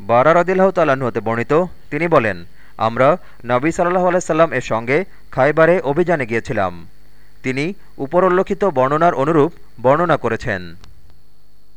বারা রদিল্লাহ তাল্লাহ্ন হতে বর্ণিত, তিনি বলেন, আমরা নবী সাল্লাহ আলাইসাল্লাম এর সঙ্গে খাইবারে অভিযানে গিয়েছিলাম। তিনি উপরোল্লিখিত বর্ণনার অনুরূপ বর্ণনা করেছেন।